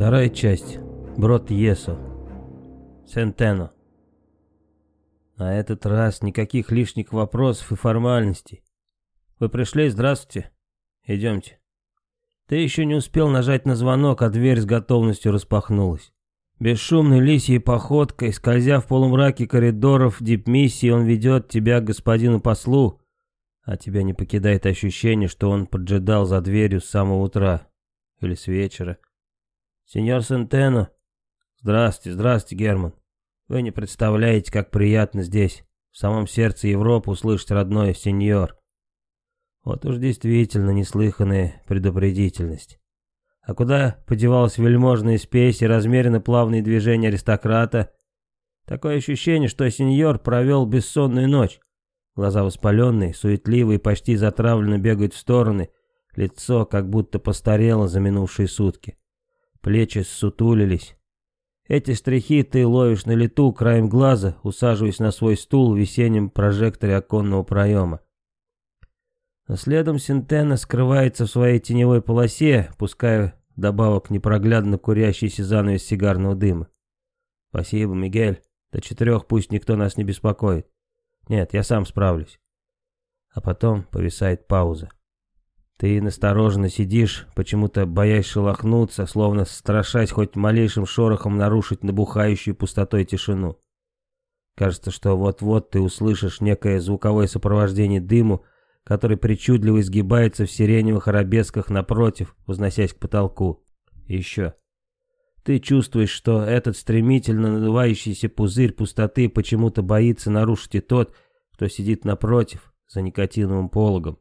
Вторая часть. Брод Есо. Сентено. На этот раз никаких лишних вопросов и формальностей. Вы пришли, здравствуйте. Идемте. Ты еще не успел нажать на звонок, а дверь с готовностью распахнулась. Бесшумной лисьей походкой, скользя в полумраке коридоров дипмиссии, он ведет тебя к господину послу, а тебя не покидает ощущение, что он поджидал за дверью с самого утра или с вечера. «Сеньор Сентено!» «Здравствуйте, здравствуйте, Герман. Вы не представляете, как приятно здесь, в самом сердце Европы, услышать родное «сеньор». Вот уж действительно неслыханная предупредительность. А куда подевалась вельможная спесь и размеренно плавные движения аристократа? Такое ощущение, что сеньор провел бессонную ночь. Глаза воспаленные, суетливые, почти затравленно бегают в стороны, лицо как будто постарело за минувшие сутки. Плечи ссутулились. Эти штрихи ты ловишь на лету краем глаза, усаживаясь на свой стул в весеннем прожекторе оконного проема. Но следом Синтена скрывается в своей теневой полосе, пуская добавок непроглядно курящийся занавес сигарного дыма. «Спасибо, Мигель. До четырех пусть никто нас не беспокоит. Нет, я сам справлюсь». А потом повисает пауза. Ты настороженно сидишь, почему-то боясь шелохнуться, словно страшась хоть малейшим шорохом нарушить набухающую пустотой тишину. Кажется, что вот-вот ты услышишь некое звуковое сопровождение дыму, который причудливо изгибается в сиреневых арабесках напротив, возносясь к потолку. И еще. Ты чувствуешь, что этот стремительно надувающийся пузырь пустоты почему-то боится нарушить и тот, кто сидит напротив, за никотиновым пологом.